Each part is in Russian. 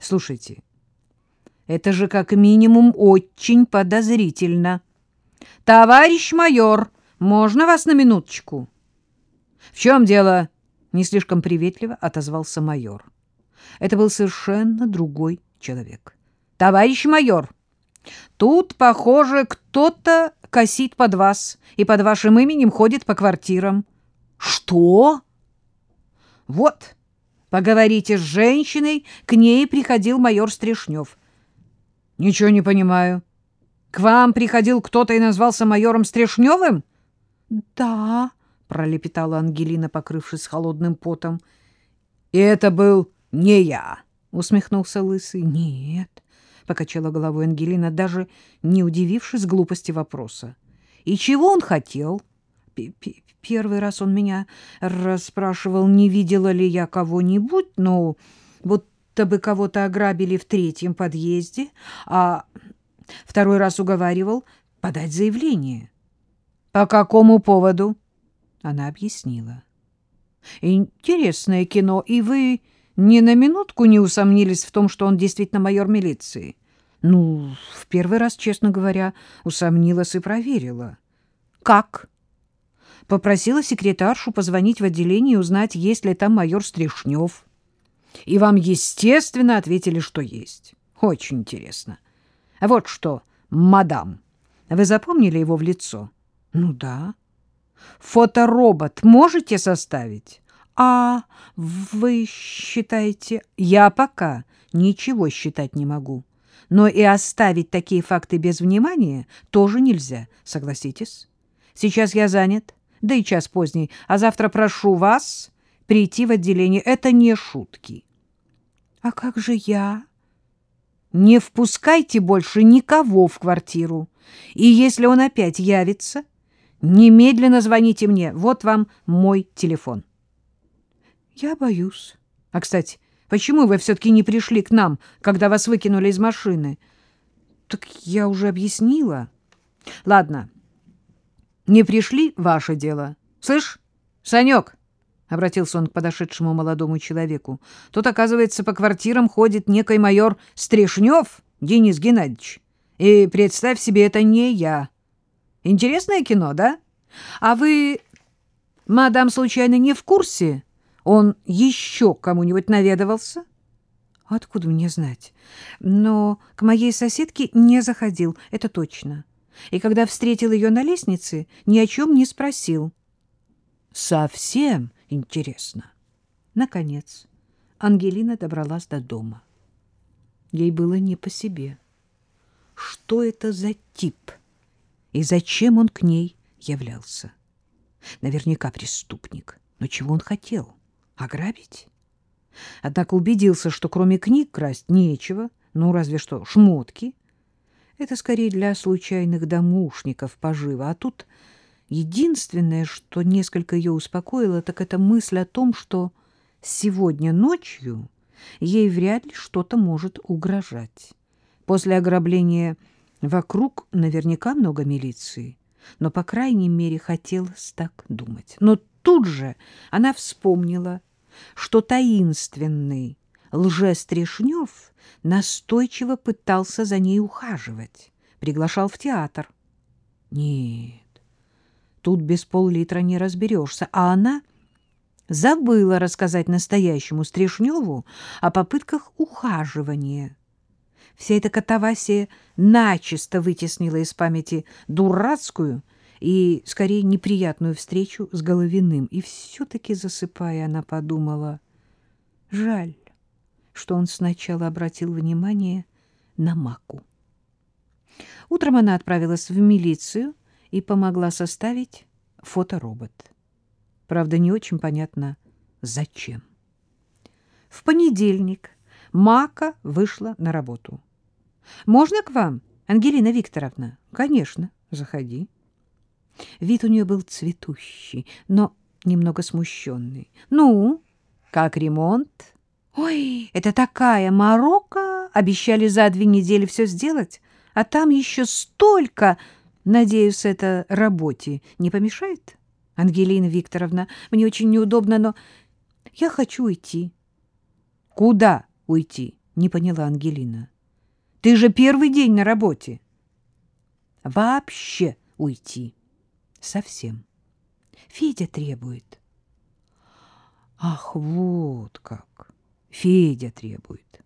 Слушайте, это же как минимум очень подозрительно. Товарищ майор, можно вас на минуточку? В чем дело? Не слишком приветливо отозвался майор. Это был совершенно другой человек. Товарищ майор, тут, похоже, кто-то косит под вас и под вашим именем ходит по квартирам. Что? Вот, поговорите с женщиной, к ней приходил майор Стрешнев. Ничего не понимаю. К вам приходил кто-то и назвался майором Стрешневым? Да, пролепетала Ангелина, покрывшись холодным потом. И это был не я, усмехнулся лысый. Нет, покачала головой Ангелина, даже не удивившись глупости вопроса. И чего он хотел? Первый раз он меня расспрашивал, не видела ли я кого-нибудь, но будто бы кого-то ограбили в третьем подъезде, а второй раз уговаривал подать заявление. По какому поводу? Она объяснила. Интересное кино, и вы ни на минутку не усомнились в том, что он действительно майор милиции? Ну, в первый раз, честно говоря, усомнилась и проверила. Как? Попросила секретаршу позвонить в отделение и узнать, есть ли там майор Стрешнев. И вам, естественно, ответили, что есть. Очень интересно. Вот что, мадам, вы запомнили его в лицо? Ну да. Фоторобот можете составить? А вы считаете... Я пока ничего считать не могу. Но и оставить такие факты без внимания тоже нельзя, согласитесь? Сейчас я занят, да и час поздний, а завтра прошу вас прийти в отделение. Это не шутки. — А как же я? — Не впускайте больше никого в квартиру. И если он опять явится, немедленно звоните мне. Вот вам мой телефон. Я боюсь. А, кстати, почему вы все-таки не пришли к нам, когда вас выкинули из машины? Так я уже объяснила. Ладно. Не пришли — ваше дело. Слышь, Санек, — обратился он к подошедшему молодому человеку, — тут, оказывается, по квартирам ходит некий майор Стрешнев Денис Геннадьевич. И представь себе, это не я. Интересное кино, да? А вы, мадам, случайно не в курсе, он еще кому-нибудь наведывался? Откуда мне знать? Но к моей соседке не заходил, это точно. И когда встретил ее на лестнице, ни о чем не спросил. Совсем интересно. Наконец, Ангелина добралась до дома. Ей было не по себе. Что это за тип? И зачем он к ней являлся? Наверняка преступник. Но чего он хотел? Ограбить? Однако убедился, что кроме книг красть нечего, ну, разве что шмотки. Это скорее для случайных домушников пожива. А тут единственное, что несколько ее успокоило, так это мысль о том, что сегодня ночью ей вряд ли что-то может угрожать. После ограбления вокруг наверняка много милиции, но, по крайней мере, хотелось так думать. Но тут же она вспомнила, что таинственный лжестрешнев настойчиво пытался за ней ухаживать, приглашал в театр. Нет, тут без пол-литра не разберешься, а она забыла рассказать настоящему Стрешневу о попытках ухаживания. Вся эта катавасия начисто вытеснила из памяти дурацкую и, скорее, неприятную встречу с Головиным. И все-таки, засыпая, она подумала, жаль, что он сначала обратил внимание на Маку. Утром она отправилась в милицию и помогла составить фоторобот. Правда, не очень понятно, зачем. В понедельник Мака вышла на работу. «Можно к вам, Ангелина Викторовна?» «Конечно, заходи». Вид у нее был цветущий, но немного смущенный. «Ну, как ремонт?» «Ой, это такая морока! Обещали за две недели все сделать, а там еще столько! Надеюсь, это работе не помешает?» «Ангелина Викторовна, мне очень неудобно, но я хочу уйти». «Куда уйти?» — Не поняла Ангелина. Ты же первый день на работе. Вообще уйти. Совсем. Федя требует. Ах, вот как. Федя требует.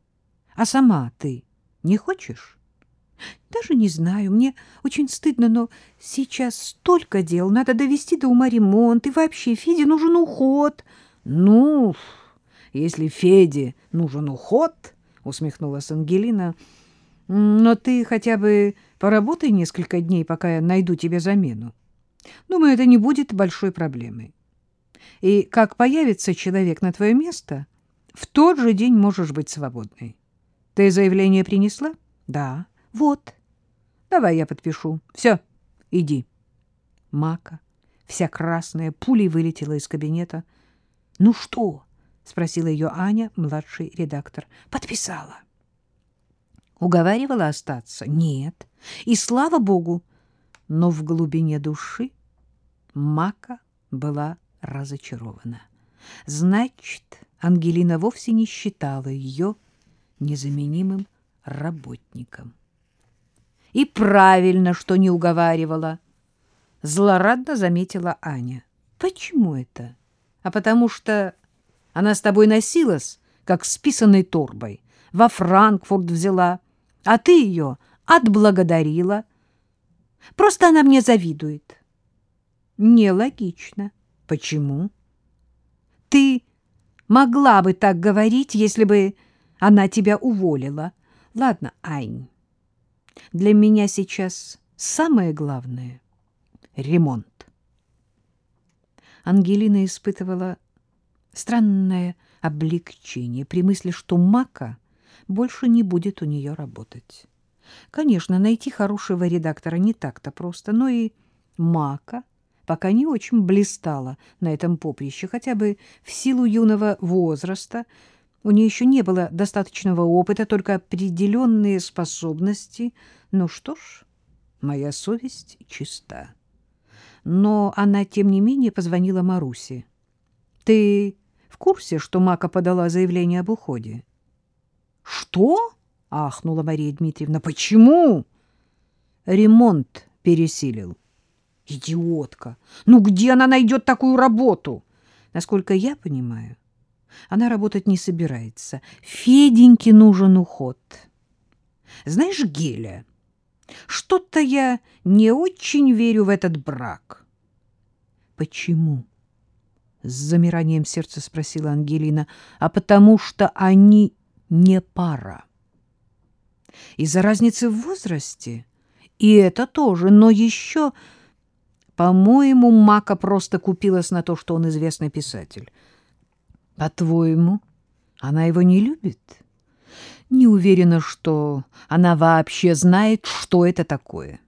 А сама ты не хочешь? Даже не знаю, мне очень стыдно, но сейчас столько дел, надо довести до ума ремонт, и вообще Феде нужен уход. Ну, если Феде нужен уход, усмехнулась Ангелина, но ты хотя бы поработай несколько дней, пока я найду тебе замену. Думаю, это не будет большой проблемой. И как появится человек на твое место, в тот же день можешь быть свободной. Ты заявление принесла? Да. Вот. Давай я подпишу. Все, иди. Мака, вся красная, пулей вылетела из кабинета. Ну что? спросила ее Аня, младший редактор. Подписала. Уговаривала остаться? Нет. И слава богу. Но в глубине души Мака была разочарована. Значит, Ангелина вовсе не считала ее незаменимым работником. И правильно, что не уговаривала. Злорадно заметила Аня. Почему это? А потому что она с тобой носилась, как с писаной торбой. Во Франкфурт взяла, а ты ее отблагодарила. Просто она мне завидует. Нелогично. Почему? Ты могла бы так говорить, если бы она тебя уволила. Ладно, Ань, для меня сейчас самое главное — ремонт. Ангелина испытывала странное облегчение при мысли, что Мака больше не будет у нее работать. Конечно, найти хорошего редактора не так-то просто, но и Мака пока не очень блистала на этом поприще, хотя бы в силу юного возраста. У нее еще не было достаточного опыта, только определенные способности. Ну что ж, моя совесть чиста. Но она, тем не менее, позвонила Марусе. — Ты в курсе, что Мака подала заявление об уходе? — Что? — ахнула Мария Дмитриевна. — Почему? — Ремонт пересилил. Идиотка! Ну где она найдет такую работу? Насколько я понимаю, она работать не собирается. Феденьке нужен уход. Знаешь, Геля, что-то я не очень верю в этот брак. Почему? С замиранием сердца спросила Ангелина. А потому что они не пара. Из-за разницы в возрасте? И это тоже, но еще... По-моему, Мака просто купилась на то, что он известный писатель. По-твоему, она его не любит? Не уверена, что она вообще знает, что это такое.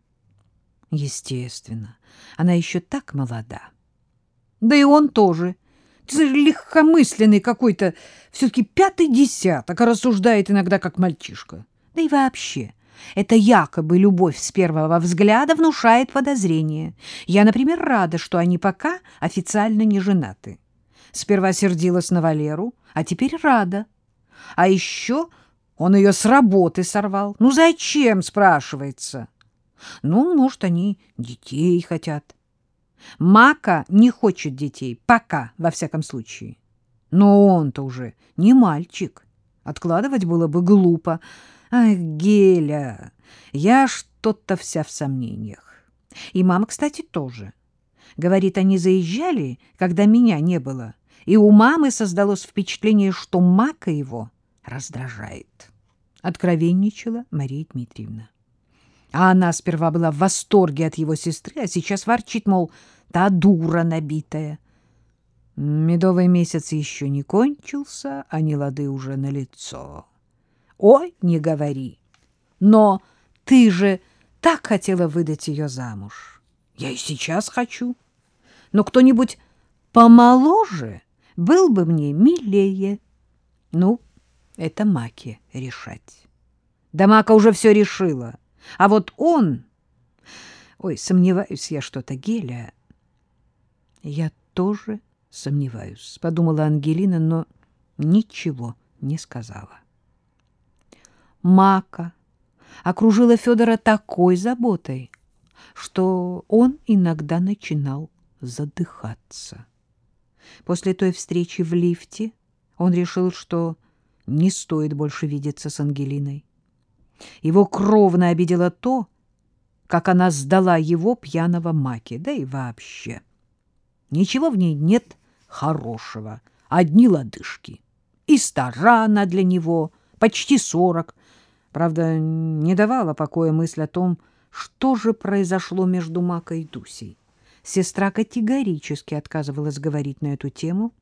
Естественно, она еще так молода. Да и он тоже. Легкомысленный какой-то, все-таки пятый десяток, а рассуждает иногда как мальчишка. Да и вообще... Эта якобы любовь с первого взгляда внушает подозрение. Я, например, рада, что они пока официально не женаты. Сперва сердилась на Валеру, а теперь рада. А еще он ее с работы сорвал. Ну зачем, спрашивается? Ну, может, они детей хотят. Мака не хочет детей, пока, во всяком случае. Но он-то уже не мальчик. Откладывать было бы глупо. Ах, Геля, я что-то вся в сомнениях. И мама, кстати, тоже. Говорит, они заезжали, когда меня не было, и у мамы создалось впечатление, что Мака его раздражает. Откровенничала Мария Дмитриевна. А она сперва была в восторге от его сестры, а сейчас ворчит, мол, та дура набитая. Медовый месяц еще не кончился, а не лады уже налицо. Ой, не говори. Но ты же так хотела выдать ее замуж. Я и сейчас хочу. Но кто-нибудь помоложе был бы мне милее. Ну, это Маки решать. Да Мака уже все решила. А вот он... Ой, сомневаюсь я что-то, Геля. Я тоже сомневаюсь, подумала Ангелина, но ничего не сказала. Мака окружила Федора такой заботой, что он иногда начинал задыхаться. После той встречи в лифте он решил, что не стоит больше видеться с Ангелиной. Его кровно обидело то, как она сдала его пьяного маки, да и вообще. Ничего в ней нет хорошего, одни лодыжки. И стара она для него, почти сорок. Правда, не давала покоя мысль о том, что же произошло между Макой и Дусей. Сестра категорически отказывалась говорить на эту тему.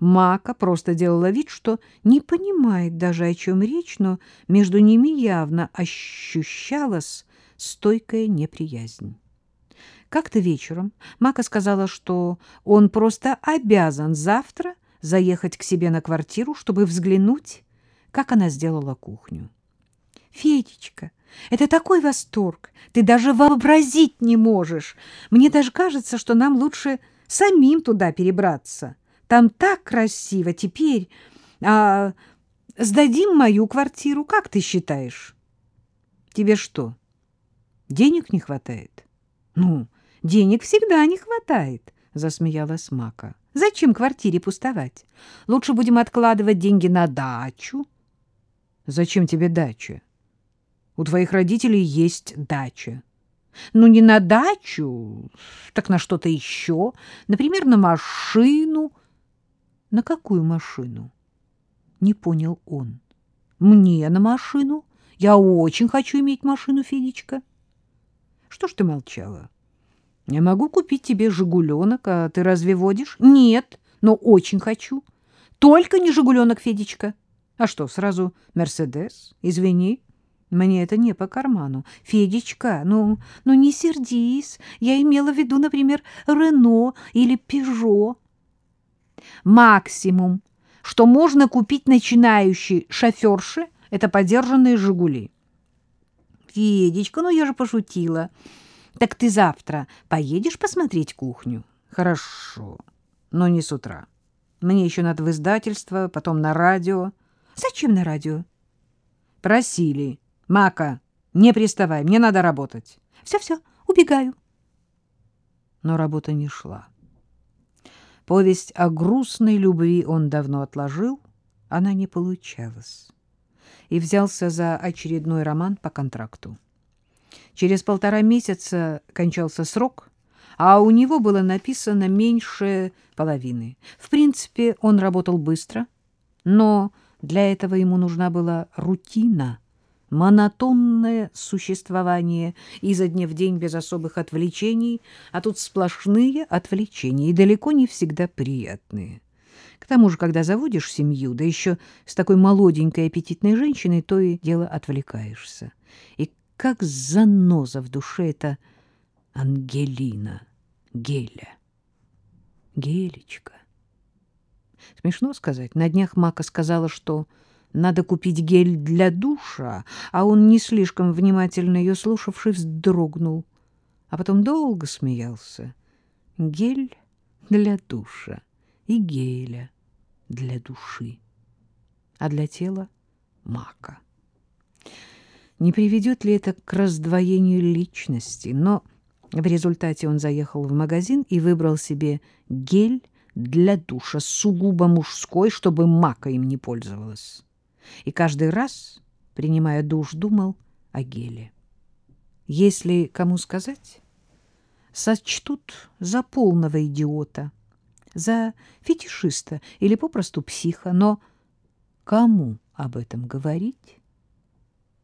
Мака просто делала вид, что не понимает даже, о чем речь, но между ними явно ощущалась стойкая неприязнь. Как-то вечером Мака сказала, что он просто обязан завтра заехать к себе на квартиру, чтобы взглянуть, как она сделала кухню. «Федечка, это такой восторг! Ты даже вообразить не можешь! Мне даже кажется, что нам лучше самим туда перебраться. Там так красиво теперь. А сдадим мою квартиру, как ты считаешь?» «Тебе что, денег не хватает?» «Ну, денег всегда не хватает», — засмеялась Мака. «Зачем квартире пустовать? Лучше будем откладывать деньги на дачу». «Зачем тебе дача?» У твоих родителей есть дача. Ну, не на дачу, так на что-то еще. Например, на машину. На какую машину? Не понял он. Мне на машину. Я очень хочу иметь машину, Федечка. Что ж ты молчала? Я могу купить тебе «Жигуленок», а ты разве водишь? Нет, но очень хочу. Только не «Жигуленок», Федечка. А что, сразу «Мерседес»? Извини. Мне это не по карману. Федечка, ну, ну не сердись. Я имела в виду, например, Рено или Пежо. Максимум, что можно купить начинающей шоферши, это подержанные «Жигули». Федечка, ну я же пошутила. Так ты завтра поедешь посмотреть кухню? Хорошо, но не с утра. Мне еще надо в издательство, потом на радио. Зачем на радио? Просили. Мака, не приставай, мне надо работать. Все-все, убегаю. Но работа не шла. Повесть о грустной любви он давно отложил, она не получалась. И взялся за очередной роман по контракту. Через полтора месяца кончался срок, а у него было написано меньше половины. В принципе, он работал быстро, но для этого ему нужна была рутина — монотонное существование изо дня в день без особых отвлечений, а тут сплошные отвлечения и далеко не всегда приятные. К тому же, когда заводишь семью, да еще с такой молоденькой аппетитной женщиной, то и дело отвлекаешься. И как заноза в душе это Ангелина, Геля, Гелечка. Смешно сказать, на днях Мака сказала, что надо купить гель для душа, а он, не слишком внимательно ее слушавший, вздрогнул, а потом долго смеялся. Гель для душа и геля для души, а для тела — мака. Не приведет ли это к раздвоению личности? Но в результате он заехал в магазин и выбрал себе гель для душа, сугубо мужской, чтобы мака им не пользовалась и каждый раз, принимая душ, думал о геле. Если кому сказать, сочтут за полного идиота, за фетишиста или попросту психа, но кому об этом говорить?